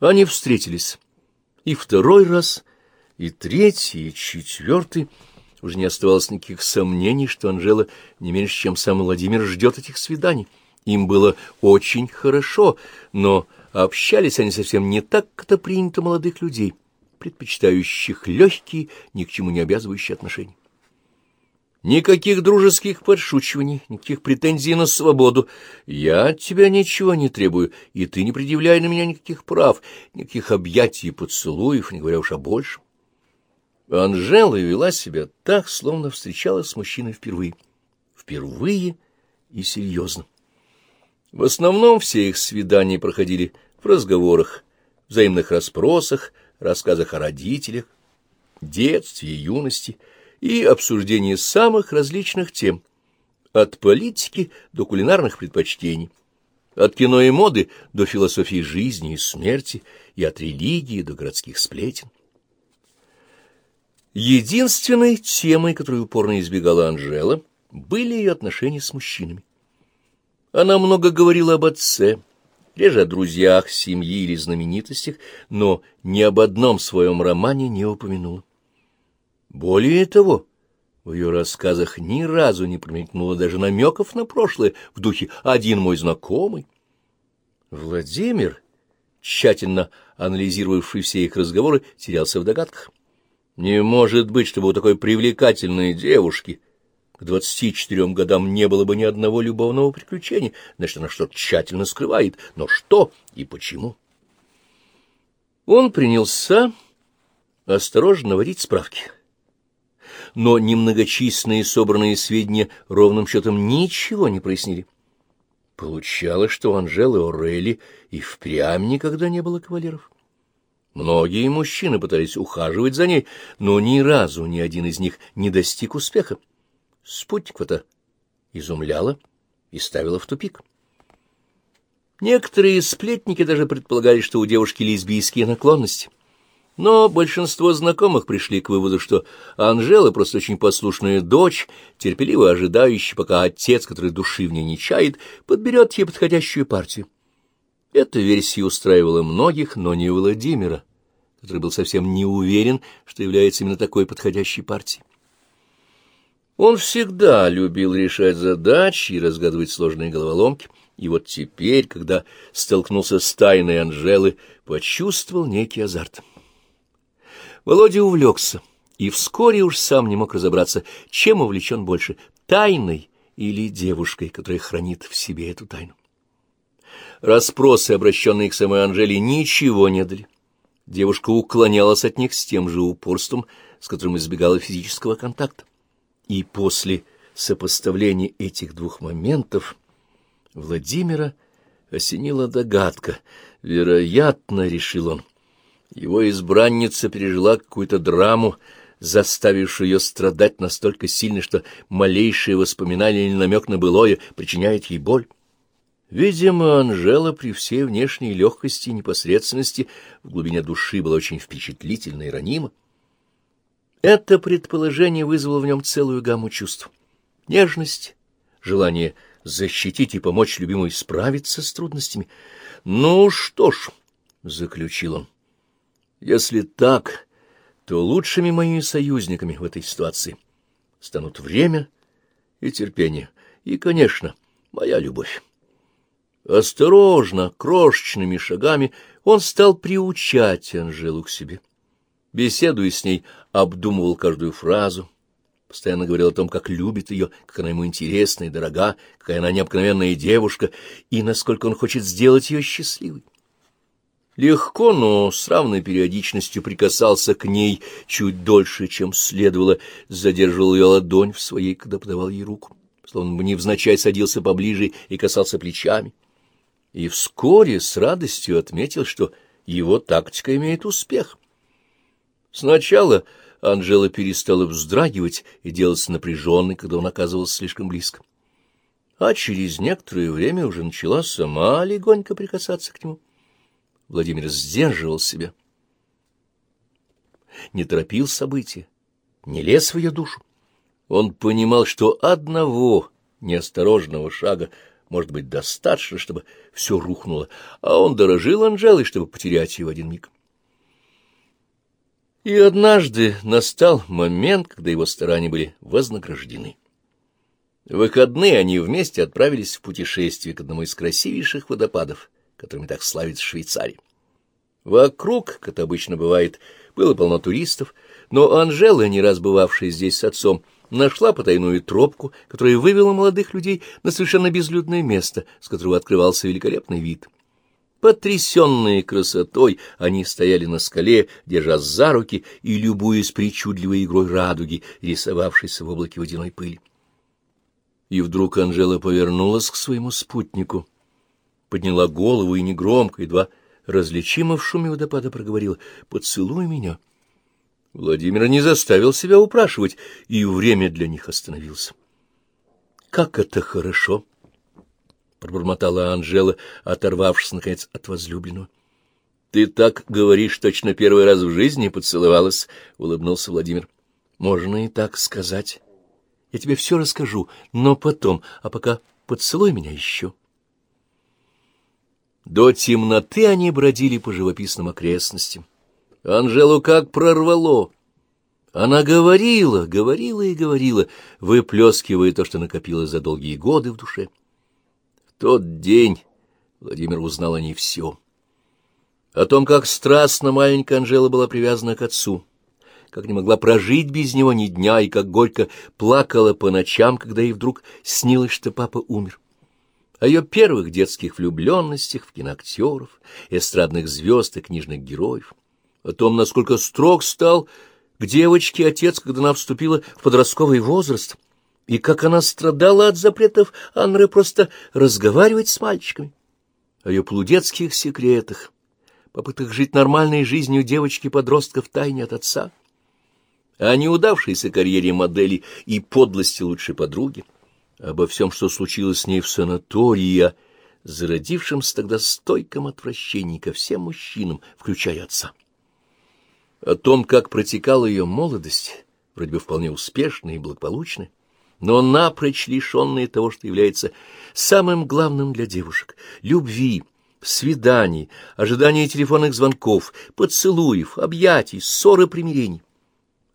Они встретились. И второй раз, и третий, и четвертый. Уже не оставалось никаких сомнений, что Анжела не меньше, чем сам Владимир, ждет этих свиданий. Им было очень хорошо, но общались они совсем не так, как это принято молодых людей, предпочитающих легкие, ни к чему не обязывающие отношения. Никаких дружеских подшучиваний, никаких претензий на свободу. Я от тебя ничего не требую, и ты не предъявляй на меня никаких прав, никаких объятий и поцелуев, не говоря уж о большем. Анжела вела себя так, словно встречалась с мужчиной впервые. Впервые и серьезно. В основном все их свидания проходили в разговорах, взаимных расспросах, рассказах о родителях, детстве и юности — и обсуждение самых различных тем, от политики до кулинарных предпочтений, от кино и моды до философии жизни и смерти, и от религии до городских сплетен. Единственной темой, которую упорно избегала Анжела, были ее отношения с мужчинами. Она много говорила об отце, реже о друзьях, семье или знаменитостях, но ни об одном своем романе не упомянула. Более того, в ее рассказах ни разу не промелькнуло даже намеков на прошлое в духе «один мой знакомый». Владимир, тщательно анализировавший все их разговоры, терялся в догадках. Не может быть, чтобы у такой привлекательной девушки к двадцати четырем годам не было бы ни одного любовного приключения, значит, она что-то тщательно скрывает. Но что и почему? Он принялся осторожно наводить справки но немногочисленные собранные сведения ровным счетом ничего не прояснили. Получалось, что у Анжелы Орелли и впрямь никогда не было кавалеров. Многие мужчины пытались ухаживать за ней, но ни разу ни один из них не достиг успеха. Спутник это изумляло и ставило в тупик. Некоторые сплетники даже предполагали, что у девушки лесбийские наклонности. Но большинство знакомых пришли к выводу, что Анжела просто очень послушная дочь, терпеливо ожидающая, пока отец, который души в ней не чает, подберет ей подходящую партию. Эта версия устраивала многих, но не Владимира, который был совсем не уверен, что является именно такой подходящей партией. Он всегда любил решать задачи и разгадывать сложные головоломки, и вот теперь, когда столкнулся с тайной Анжелы, почувствовал некий азарт. Володя увлекся и вскоре уж сам не мог разобраться, чем увлечен больше — тайной или девушкой, которая хранит в себе эту тайну. Распросы, обращенные к самой Анжеле, ничего не дали. Девушка уклонялась от них с тем же упорством, с которым избегала физического контакта. И после сопоставления этих двух моментов Владимира осенила догадка. Вероятно, решил он, — его избранница пережила какую-то драму, заставившую ее страдать настолько сильно, что малейшее воспоминание или намек на былое причиняет ей боль. Видимо, Анжела при всей внешней легкости и непосредственности в глубине души была очень впечатлительна и ранима. Это предположение вызвало в нем целую гамму чувств. Нежность, желание защитить и помочь любимой справиться с трудностями. «Ну что ж», — заключил он, — если так, то лучшими моими союзниками в этой ситуации станут время и терпение, и, конечно, моя любовь. Осторожно, крошечными шагами он стал приучать Анжелу к себе. Беседуя с ней, обдумывал каждую фразу, постоянно говорил о том, как любит ее, как она ему интересна и дорога, какая она необыкновенная девушка, и насколько он хочет сделать ее счастливой. Легко, но с равной периодичностью прикасался к ней чуть дольше, чем следовало, задерживал ее ладонь в своей, когда подавал ей руку, словно бы невзначай садился поближе и касался плечами. И вскоре с радостью отметил, что его тактика имеет успех. Сначала Анжела перестала вздрагивать и делаться напряженной, когда он оказывался слишком близко. А через некоторое время уже начала сама легонько прикасаться к нему. Владимир сдерживал себя, не торопил события, не лез в ее душу. Он понимал, что одного неосторожного шага может быть, достаточно, чтобы все рухнуло, а он дорожил Анжелой, чтобы потерять ее в один миг. И однажды настал момент, когда его старания были вознаграждены. В выходные они вместе отправились в путешествие к одному из красивейших водопадов, которыми так славится Швейцария. Вокруг, как это обычно бывает, было полно туристов, но Анжела, не раз бывавшая здесь с отцом, нашла потайную тропку, которая вывела молодых людей на совершенно безлюдное место, с которого открывался великолепный вид. Потрясенные красотой, они стояли на скале, держась за руки и любуясь причудливой игрой радуги, рисовавшейся в облаке водяной пыли. И вдруг Анжела повернулась к своему спутнику, подняла голову и негромко, едва различимо в шуме водопада проговорила «Поцелуй меня». Владимир не заставил себя упрашивать, и время для них остановился. «Как это хорошо!» — пробормотала Анжела, оторвавшись, наконец, от возлюбленного. — Ты так говоришь, точно первый раз в жизни поцеловалась, — улыбнулся Владимир. — Можно и так сказать. Я тебе все расскажу, но потом, а пока поцелуй меня еще. До темноты они бродили по живописным окрестностям. Анжелу как прорвало. Она говорила, говорила и говорила, выплескивая то, что накопилось за долгие годы в душе. В тот день Владимир узнал о ней все. О том, как страстно маленькая Анжела была привязана к отцу, как не могла прожить без него ни дня, и как горько плакала по ночам, когда ей вдруг снилось, что папа умер. О ее первых детских влюбленностях в киноактеров, эстрадных звезд и книжных героев — о том, насколько строг стал к девочке отец, когда она вступила в подростковый возраст, и как она страдала от запретов Анры просто разговаривать с мальчиками, о ее полудетских секретах, попытках жить нормальной жизнью девочки-подростка в тайне от отца, о неудавшейся карьере модели и подлости лучшей подруги, обо всем, что случилось с ней в санатории, о зародившемся тогда стойком отвращении ко всем мужчинам, включая отца о том, как протекала ее молодость, вроде бы вполне успешная и благополучная, но напрочь лишенная того, что является самым главным для девушек — любви, свиданий, ожидания телефонных звонков, поцелуев, объятий, ссоры, примирений.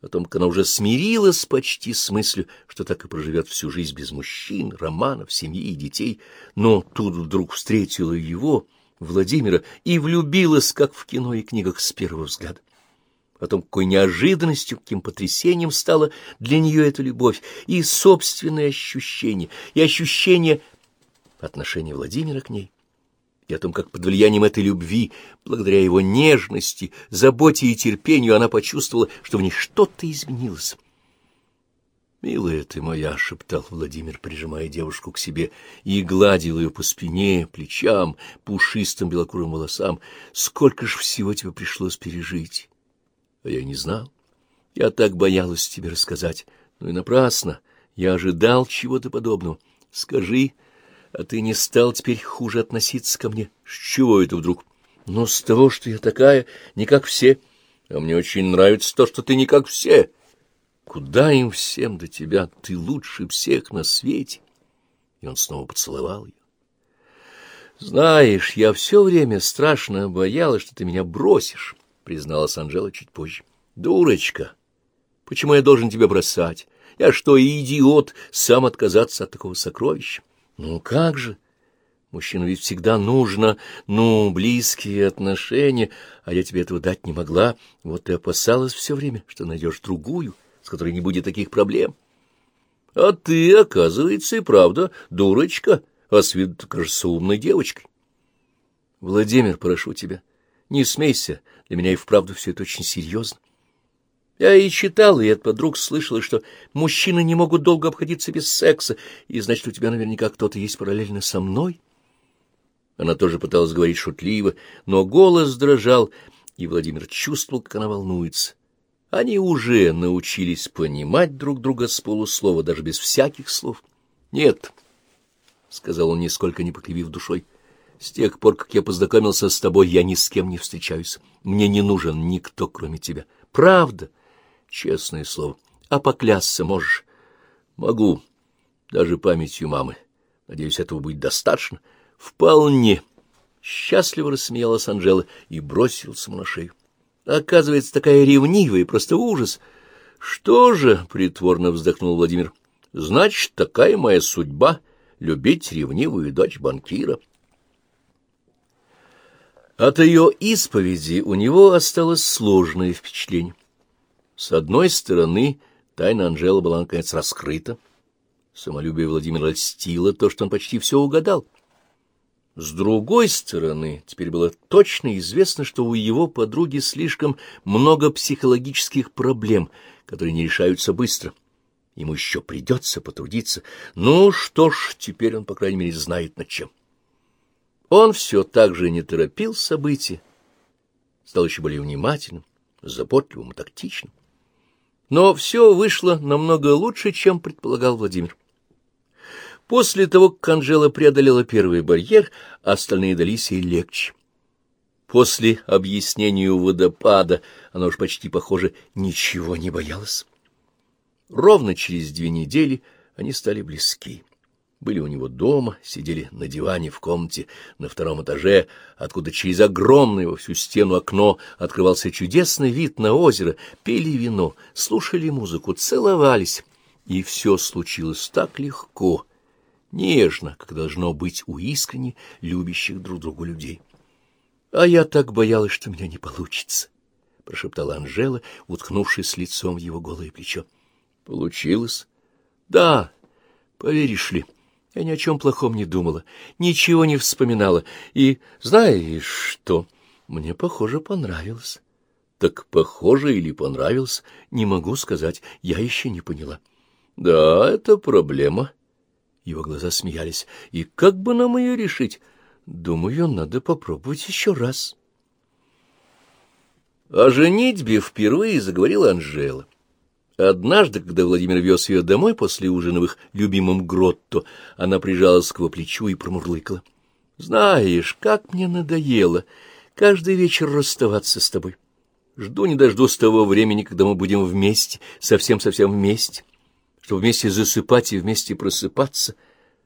О том, как она уже смирилась почти с мыслью, что так и проживет всю жизнь без мужчин, романов, семьи и детей, но тут вдруг встретила его, Владимира, и влюбилась, как в кино и книгах, с первого взгляда. О том, какой неожиданностью, каким потрясением стала для нее эта любовь, и собственные ощущения, и ощущение отношения Владимира к ней, и о том, как под влиянием этой любви, благодаря его нежности, заботе и терпению, она почувствовала, что в ней что-то изменилось. «Милая ты моя!» — шептал Владимир, прижимая девушку к себе, и гладил ее по спине, плечам, пушистым белокурым волосам. «Сколько ж всего тебе пришлось пережить!» А я не знал. Я так боялась тебе рассказать. Ну и напрасно. Я ожидал чего-то подобного. Скажи, а ты не стал теперь хуже относиться ко мне? С чего это вдруг? Ну, с того, что я такая, не как все. А мне очень нравится то, что ты не как все. Куда им всем до тебя? Ты лучше всех на свете. И он снова поцеловал ее. Знаешь, я все время страшно боялась, что ты меня бросишь. — призналась Анжела чуть позже. — Дурочка! Почему я должен тебя бросать? Я что, идиот, сам отказаться от такого сокровища? Ну как же? Мужчину ведь всегда нужно, ну, близкие отношения, а я тебе этого дать не могла. Вот и опасалась все время, что найдешь другую, с которой не будет таких проблем. А ты, оказывается, и правда дурочка, а с виду кажется умной девочкой. Владимир, прошу тебя, не смейся, для меня и вправду все это очень серьезно. Я и читала, и от подруг слышала, что мужчины не могут долго обходиться без секса, и значит, у тебя наверняка кто-то есть параллельно со мной. Она тоже пыталась говорить шутливо, но голос дрожал, и Владимир чувствовал, как она волнуется. Они уже научились понимать друг друга с полуслова, даже без всяких слов. — Нет, — сказал он, нисколько не покривив душой, — с тех пор, как я познакомился с тобой, я ни с кем не встречаюсь. Мне не нужен никто, кроме тебя. Правда? Честное слово. А поклясться можешь? Могу. Даже памятью мамы. Надеюсь, этого будет достаточно. Вполне. Счастливо рассмеялась Анжела и бросилась ему на шею. Оказывается, такая ревнивая, просто ужас. Что же, — притворно вздохнул Владимир, — значит, такая моя судьба — любить ревнивую дочь банкира. От ее исповеди у него осталось сложное впечатление. С одной стороны, тайна Анжелы была, наконец, раскрыта. Самолюбие Владимира льстило то, что он почти все угадал. С другой стороны, теперь было точно известно, что у его подруги слишком много психологических проблем, которые не решаются быстро. Ему еще придется потрудиться. Ну что ж, теперь он, по крайней мере, знает над чем. Он все так же не торопил события, стал еще более внимательным, заботливым и тактичным. Но все вышло намного лучше, чем предполагал Владимир. После того, как Анжела преодолела первый барьер, остальные дались ей легче. После объяснения водопада она уж почти, похоже, ничего не боялась. Ровно через две недели они стали близки. Были у него дома, сидели на диване в комнате на втором этаже, откуда через огромное во всю стену окно открывался чудесный вид на озеро, пили вино, слушали музыку, целовались. И все случилось так легко, нежно, как должно быть у искренне любящих друг другу людей. — А я так боялась, что меня не получится, — прошептала Анжела, уткнувшись лицом в его голое плечо. — Получилось? — Да, поверишь ли, я ни о чем плохом не думала, ничего не вспоминала, и, знаешь что, мне, похоже, понравилось. Так похоже или понравилось, не могу сказать, я еще не поняла. — Да, это проблема, — его глаза смеялись. «И как бы нам ее решить? Думаю, надо попробовать еще раз». О женитьбе впервые заговорила Анжела. Однажды, когда Владимир вез ее домой после ужина в их любимом гротто, она прижалась к его плечу и промурлыкала. — Знаешь, как мне надоело каждый вечер расставаться с тобой. Жду не дождусь того времени, когда мы будем вместе, совсем-совсем вместе чтобы вместе засыпать и вместе просыпаться,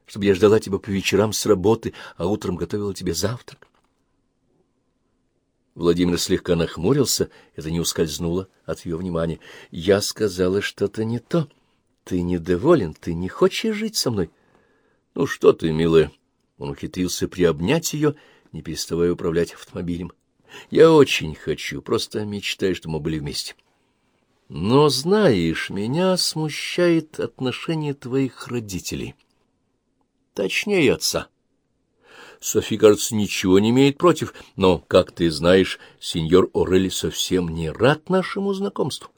чтобы я ждала тебя по вечерам с работы, а утром готовила тебе завтрак. Владимир слегка нахмурился, это не ускользнуло от ее внимания. Я сказала что-то не то. Ты недоволен, ты не хочешь жить со мной. Ну что ты, милая? Он ухитрился приобнять ее, не переставая управлять автомобилем. Я очень хочу, просто мечтаю, что мы были вместе. — но, знаешь, меня смущает отношение твоих родителей. Точнее, отца. Софи, кажется, ничего не имеет против, но, как ты знаешь, сеньор Орелли совсем не рад нашему знакомству.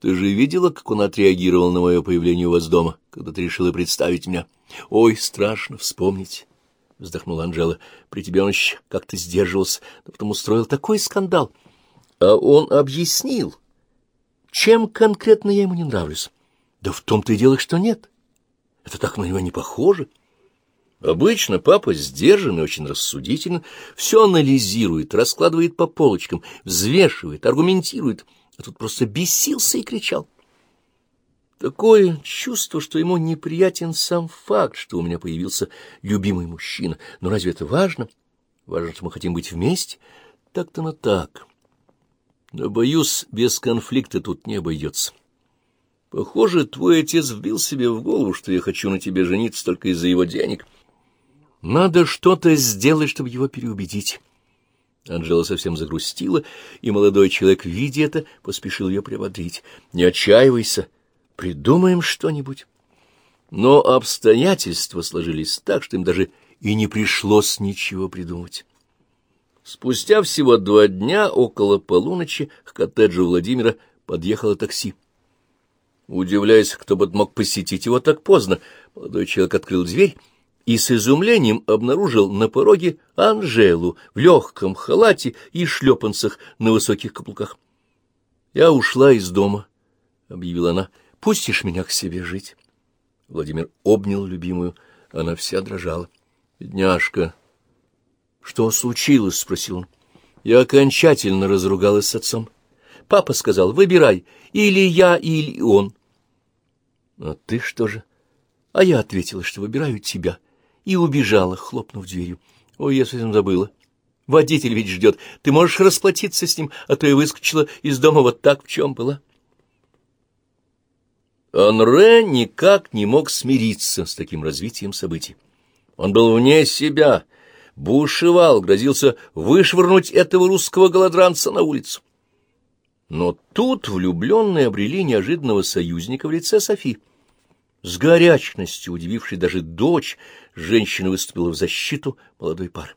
Ты же видела, как он отреагировал на мое появление у вас дома, когда ты решила представить меня? Ой, страшно вспомнить, — вздохнула Анжела. При тебе он еще как-то сдерживался, но потом устроил такой скандал. А он объяснил чем конкретно я ему не нравлюсь? Да в том-то и дело, что нет. Это так на него не похоже. Обычно папа сдержанный, очень рассудительно, все анализирует, раскладывает по полочкам, взвешивает, аргументирует, а тут просто бесился и кричал. Такое чувство, что ему неприятен сам факт, что у меня появился любимый мужчина. Но разве это важно? Важно, что мы хотим быть вместе? Так-то на так. Но, боюсь, без конфликта тут не обойдется. Похоже, твой отец вбил себе в голову, что я хочу на тебе жениться только из-за его денег. Надо что-то сделать, чтобы его переубедить. Анжела совсем загрустила, и молодой человек, видя это, поспешил ее приободрить. Не отчаивайся, придумаем что-нибудь. Но обстоятельства сложились так, что им даже и не пришлось ничего придумать. Спустя всего два дня, около полуночи, к коттеджу Владимира подъехало такси. Удивляясь, кто бы мог посетить его так поздно, молодой человек открыл дверь и с изумлением обнаружил на пороге Анжелу в легком халате и шлепанцах на высоких каблуках. — Я ушла из дома, — объявила она. — Пустишь меня к себе жить? Владимир обнял любимую, она вся дрожала. — Бедняжка, что случилось? — спросил он. Я окончательно разругалась с отцом. Папа сказал, выбирай, или я, или он. — А ты что же? — А я ответила, что выбираю тебя, и убежала, хлопнув дверью. Ой, я совсем забыла. Водитель ведь ждет. Ты можешь расплатиться с ним, а то я выскочила из дома вот так, в чем была. Анре никак не мог смириться с таким развитием событий. Он был вне себя, бушевал, грозился вышвырнуть этого русского голодранца на улицу. Но тут влюбленные обрели неожиданного союзника в лице Софи. С горячностью, удивившей даже дочь, женщина выступила в защиту молодой пары.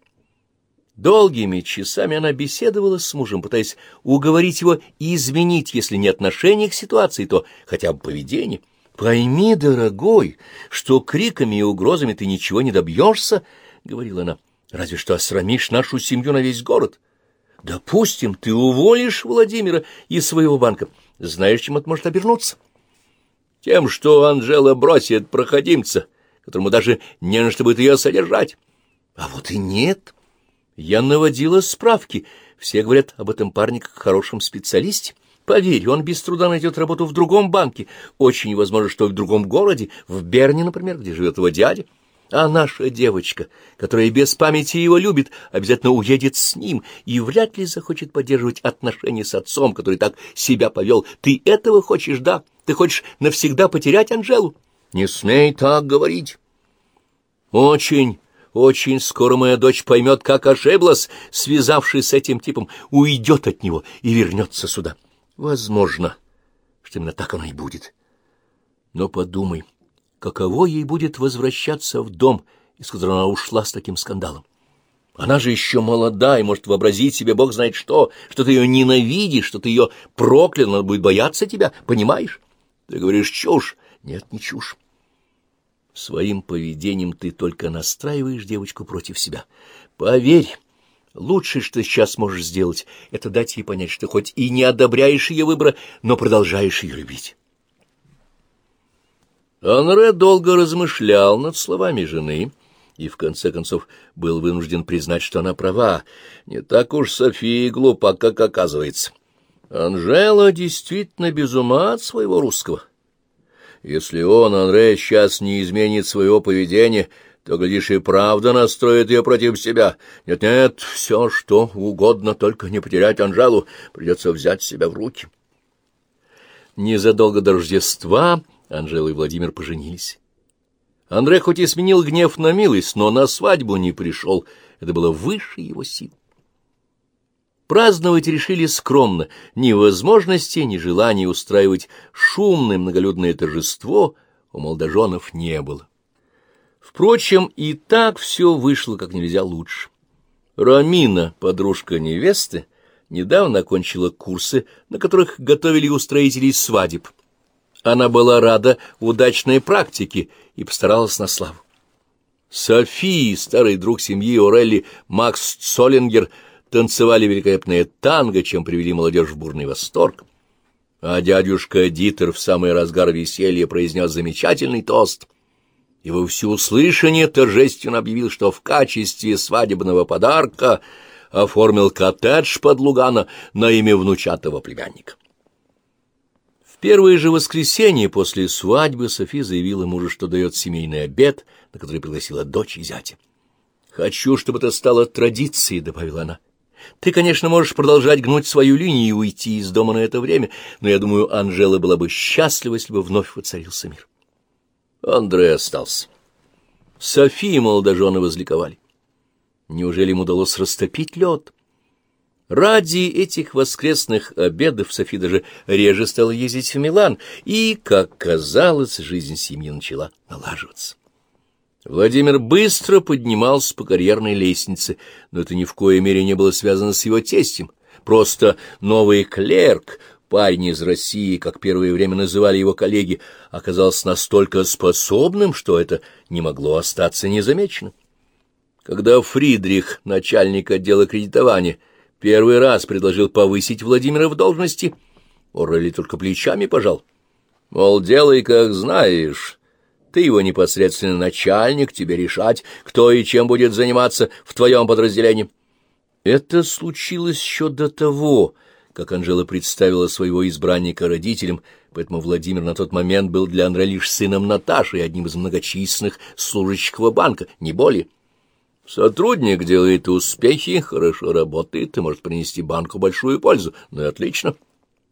Долгими часами она беседовала с мужем, пытаясь уговорить его изменить, если не отношение к ситуации, то хотя бы поведение. «Пойми, дорогой, что криками и угрозами ты ничего не добьешься», — говорила она, — «разве что осрамишь нашу семью на весь город». Допустим, ты уволишь Владимира из своего банка. Знаешь, чем это может обернуться? Тем, что Анжела бросит проходимца, которому даже не на что будет ее содержать. А вот и нет. Я наводила справки. Все говорят об этом парне как хорошем специалисте. Поверь, он без труда найдет работу в другом банке. Очень возможно, что в другом городе, в Берне, например, где живет его дядя. А наша девочка, которая без памяти его любит, обязательно уедет с ним и вряд ли захочет поддерживать отношения с отцом, который так себя повел. Ты этого хочешь, да? Ты хочешь навсегда потерять Анжелу? Не смей так говорить. Очень, очень скоро моя дочь поймет, как ошиблась, связавшись с этим типом, уйдет от него и вернется сюда. Возможно, что именно так оно и будет. Но подумай каково ей будет возвращаться в дом, из которого она ушла с таким скандалом. Она же еще молода и может вообразить себе бог знает что, что ты ее ненавидишь, что ты ее проклял, она будет бояться тебя, понимаешь? Ты говоришь чушь. Нет, не чушь. Своим поведением ты только настраиваешь девочку против себя. Поверь, лучшее, что сейчас можешь сделать, это дать ей понять, что хоть и не одобряешь ее выбора, но продолжаешь ее любить. Анре долго размышлял над словами жены и, в конце концов, был вынужден признать, что она права. Не так уж София глупа, как оказывается. Анжела действительно без ума от своего русского. Если он, Анре, сейчас не изменит своего поведения, то, глядишь, и правда настроит ее против себя. Нет-нет, все, что угодно, только не потерять Анжелу, придется взять себя в руки. Незадолго до Рождества Анжела и Владимир поженились. Андре хоть и сменил гнев на милость, но на свадьбу не пришел. Это было выше его сил. Праздновать решили скромно. Ни возможности, ни желания устраивать шумное многолюдное торжество у молодоженов не было. Впрочем, и так все вышло как нельзя лучше. Рамина, подружка невесты, недавно окончила курсы, на которых готовили устроителей свадеб. Она была рада удачной практике и постаралась на славу. Софии, старый друг семьи Орелли Макс Цоллингер, танцевали великолепное танго, чем привели молодежь в бурный восторг. А дядюшка Дитер в самый разгар веселья произнес замечательный тост и во всеуслышание торжественно объявил, что в качестве свадебного подарка оформил коттедж под Лугана на имя внучатого племянника первое же воскресенье после свадьбы София заявила мужу, что дает семейный обед, на который пригласила дочь и зятя. «Хочу, чтобы это стало традицией», — добавила она. «Ты, конечно, можешь продолжать гнуть свою линию и уйти из дома на это время, но я думаю, Анжела была бы счастлива, если бы вновь воцарился мир». Андрей остался. София и молодожены возликовали. Неужели им удалось растопить лед? Ради этих воскресных обедов Софи даже реже стала ездить в Милан, и, как казалось, жизнь семьи начала налаживаться. Владимир быстро поднимался по карьерной лестнице, но это ни в коей мере не было связано с его тестем. Просто новый клерк, парень из России, как первое время называли его коллеги, оказался настолько способным, что это не могло остаться незамеченным. Когда Фридрих, начальник отдела кредитования, Первый раз предложил повысить Владимира в должности. Орели только плечами пожал. Мол, делай, как знаешь. Ты его непосредственно начальник, тебе решать, кто и чем будет заниматься в твоем подразделении. Это случилось еще до того, как Анжела представила своего избранника родителям, поэтому Владимир на тот момент был для Андре лишь сыном Наташи и одним из многочисленных служащих банка, не более. Сотрудник делает успехи, хорошо работает и может принести банку большую пользу. Ну и отлично.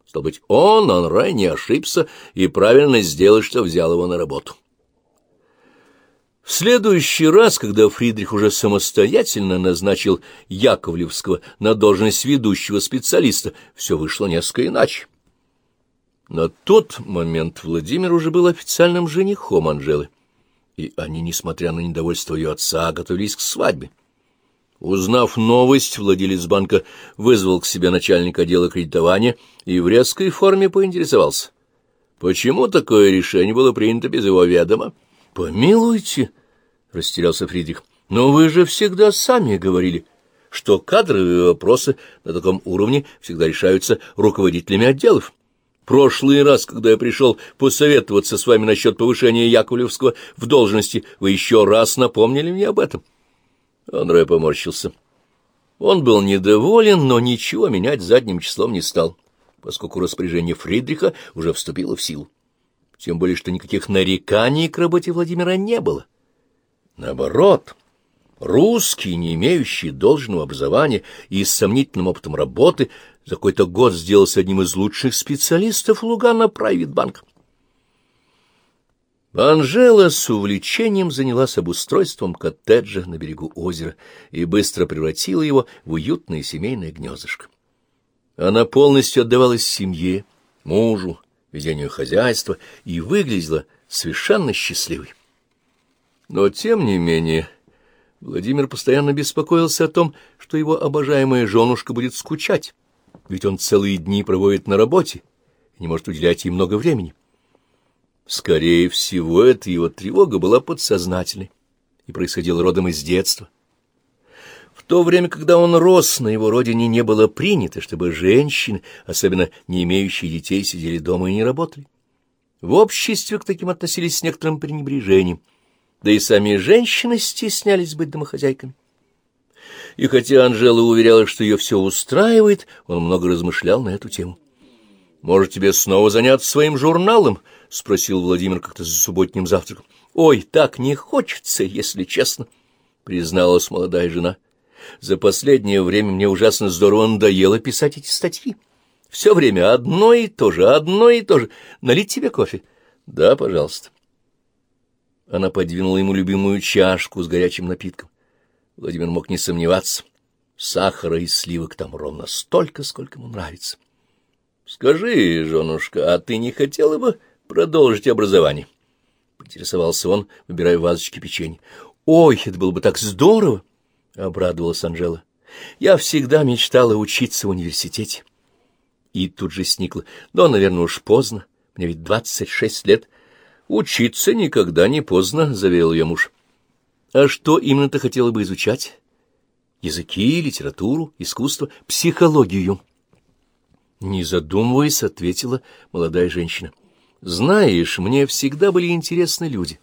Стал быть, он, Анрай, не ошибся и правильно сделал, что взял его на работу. В следующий раз, когда Фридрих уже самостоятельно назначил Яковлевского на должность ведущего специалиста, все вышло несколько иначе. На тот момент Владимир уже был официальным женихом Анжелы, и они, несмотря на недовольство ее отца, готовились к свадьбе. Узнав новость, владелец банка вызвал к себе начальника отдела кредитования и в резкой форме поинтересовался. Почему такое решение было принято без его ведома? — Помилуйте, — растерялся Фридрих, — но вы же всегда сами говорили, что кадровые вопросы на таком уровне всегда решаются руководителями отделов. Прошлый раз, когда я пришел посоветоваться с вами насчет повышения Яковлевского в должности, вы еще раз напомнили мне об этом. Андрей поморщился. Он был недоволен, но ничего менять задним числом не стал, поскольку распоряжение Фридриха уже вступило в силу. Тем более, что никаких нареканий к работе Владимира не было. Наоборот, русский, не имеющий должного образования и с сомнительным опытом работы, за какой-то год сделался одним из лучших специалистов Лугана Прайвит-банк. Анжела с увлечением занялась обустройством коттеджа на берегу озера и быстро превратила его в уютное семейное гнездышко. Она полностью отдавалась семье, мужу, ведению хозяйства и выглядела совершенно счастливой. Но, тем не менее, Владимир постоянно беспокоился о том, что его обожаемая женушка будет скучать, ведь он целые дни проводит на работе и не может уделять ей много времени. Скорее всего, эта его тревога была подсознательной и происходила родом из детства. В то время, когда он рос, на его родине не было принято, чтобы женщины, особенно не имеющие детей, сидели дома и не работали. В обществе к таким относились с некоторым пренебрежением, да и сами женщины стеснялись быть домохозяйками. И хотя Анжела уверяла, что ее все устраивает, он много размышлял на эту тему. «Может, тебе снова заняться своим журналом?» — спросил Владимир как-то за субботним завтраком. — Ой, так не хочется, если честно, — призналась молодая жена. — За последнее время мне ужасно здорово надоело писать эти статьи. Все время одно и то же, одно и то же. Налить тебе кофе? — Да, пожалуйста. Она подвинула ему любимую чашку с горячим напитком. Владимир мог не сомневаться. Сахара и сливок там ровно столько, сколько ему нравится. — Скажи, женушка, а ты не хотела бы продолжить образование. Поинтересовался он, выбирая вазочки печенья. — Ой, это было бы так здорово! — обрадовалась Анжела. — Я всегда мечтала учиться в университете. И тут же сникла. Но, наверное, уж поздно. Мне ведь двадцать шесть лет. — Учиться никогда не поздно, — заверил ее муж. — А что именно ты хотела бы изучать? Языки, литературу, искусство, психологию. Не задумываясь, ответила молодая женщина. Знаешь, мне всегда были интересны люди.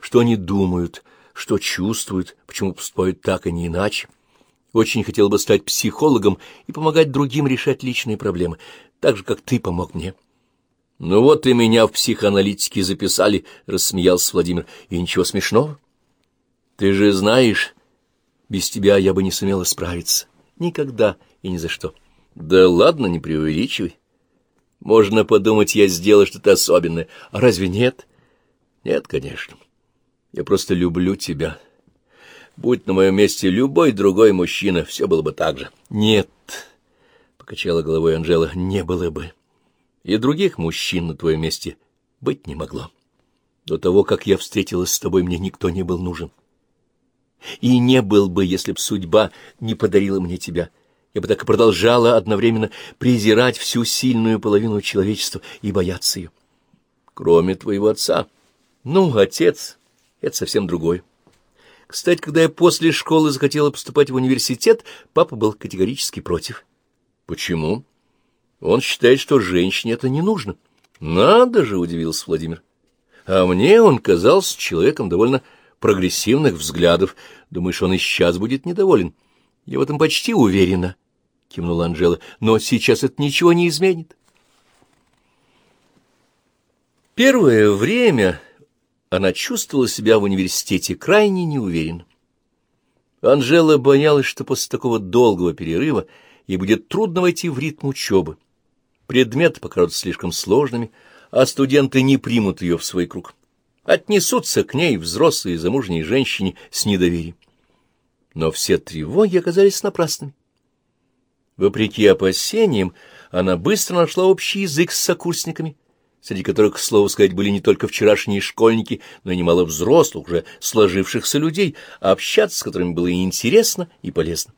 Что они думают, что чувствуют, почему поступают так, а не иначе. Очень хотел бы стать психологом и помогать другим решать личные проблемы, так же, как ты помог мне. — Ну вот и меня в психоаналитике записали, — рассмеялся Владимир. — И ничего смешного. Ты же знаешь, без тебя я бы не сумела справиться. Никогда и ни за что. Да ладно, не преувеличивай. Можно подумать, я сделал что-то особенное. А разве нет? Нет, конечно. Я просто люблю тебя. Будь на моем месте любой другой мужчина, все было бы так же. Нет, — покачала головой Анжела, — не было бы. И других мужчин на твоем месте быть не могло. До того, как я встретилась с тобой, мне никто не был нужен. И не был бы, если б судьба не подарила мне тебя. Я бы так и продолжала одновременно презирать всю сильную половину человечества и бояться ее. Кроме твоего отца. Ну, отец — это совсем другое. Кстати, когда я после школы захотела поступать в университет, папа был категорически против. Почему? Он считает, что женщине это не нужно. Надо же, — удивился Владимир. А мне он казался человеком довольно прогрессивных взглядов. Думаешь, он и сейчас будет недоволен? Я в этом почти уверена, — кивнула Анжела, — но сейчас это ничего не изменит. Первое время она чувствовала себя в университете крайне неуверенно. Анжела боялась, что после такого долгого перерыва ей будет трудно войти в ритм учебы. Предметы покажутся слишком сложными, а студенты не примут ее в свой круг. Отнесутся к ней взрослые замужние женщины с недоверием. Но все тревоги оказались напрасными. Вопреки опасениям, она быстро нашла общий язык с сокурсниками, среди которых, к слову сказать, были не только вчерашние школьники, но и немало взрослых, уже сложившихся людей, общаться с которыми было и интересно, и полезно.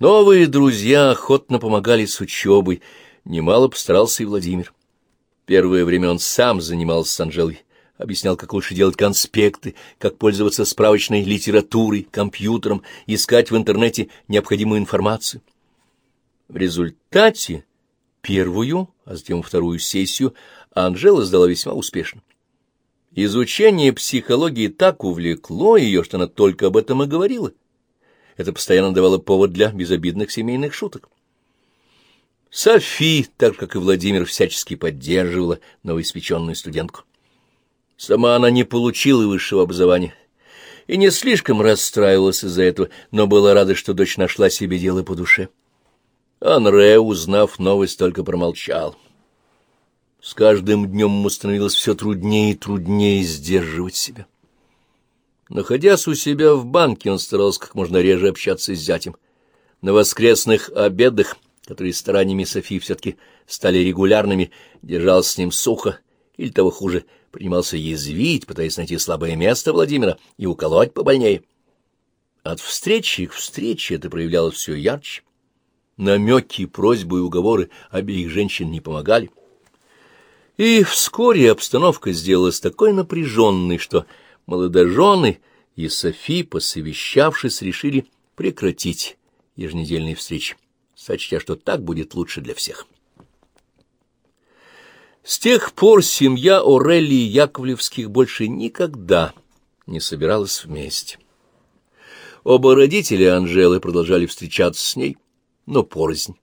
Новые друзья охотно помогали с учебой, немало постарался и Владимир. Первое время он сам занимался с Анжелой, объяснял, как лучше делать конспекты, как пользоваться справочной литературой, компьютером, искать в интернете необходимую информацию. В результате первую, а затем вторую сессию Анжела сдала весьма успешно. Изучение психологии так увлекло ее, что она только об этом и говорила. Это постоянно давало повод для безобидных семейных шуток. Софи, так как и Владимир, всячески поддерживала новоиспеченную студентку. Сама она не получила высшего образования и не слишком расстраивалась из-за этого, но была рада, что дочь нашла себе дело по душе. Анре, узнав новость, только промолчал. С каждым днем ему становилось все труднее и труднее сдерживать себя. Находясь у себя в банке, он старался как можно реже общаться с зятем. На воскресных обедах, которые стараниями Софии все-таки стали регулярными, держался с ним сухо, или того хуже, принимался язвить, пытаясь найти слабое место Владимира и уколоть побольнее. От встречи к встрече это проявлялось все ярче. Намеки, просьбы и уговоры обеих женщин не помогали. И вскоре обстановка сделалась такой напряженной, что молодожены и Софи, посовещавшись, решили прекратить еженедельные встречи, сочтя, что так будет лучше для всех. С тех пор семья Орелии Яковлевских больше никогда не собиралась вместе. Оба родителя Анжелы продолжали встречаться с ней, но порознь.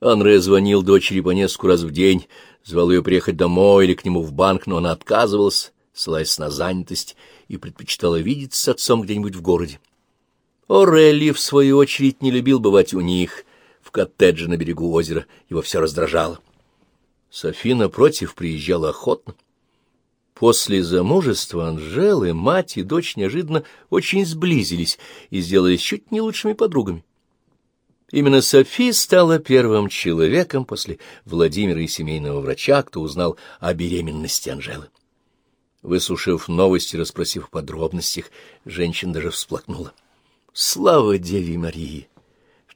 Анре звонил дочери по несколько раз в день, звал ее приехать домой или к нему в банк, но она отказывалась, ссылаясь на занятость, и предпочитала видеться с отцом где-нибудь в городе. Орелли, в свою очередь, не любил бывать у них, в коттедже на берегу озера, его все раздражало. Софи, напротив, приезжала охотно. После замужества Анжелы мать и дочь неожиданно очень сблизились и сделались чуть не лучшими подругами. Именно Софи стала первым человеком после Владимира и семейного врача, кто узнал о беременности Анжелы. Выслушав новости, расспросив о подробностях, женщина даже всплакнула. — Слава Деве Марии!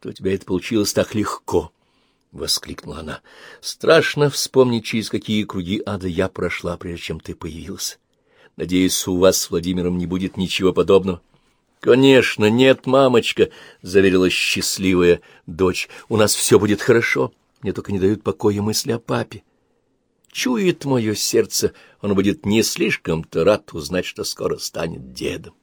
Что у тебя это получилось так легко! — воскликнула она. — Страшно вспомнить, через какие круги ада я прошла, прежде чем ты появился. Надеюсь, у вас с Владимиром не будет ничего подобного. — «Конечно, нет, мамочка», — заверила счастливая дочь. «У нас все будет хорошо. Мне только не дают покоя мысли о папе. Чует мое сердце, он будет не слишком-то рад узнать, что скоро станет дедом».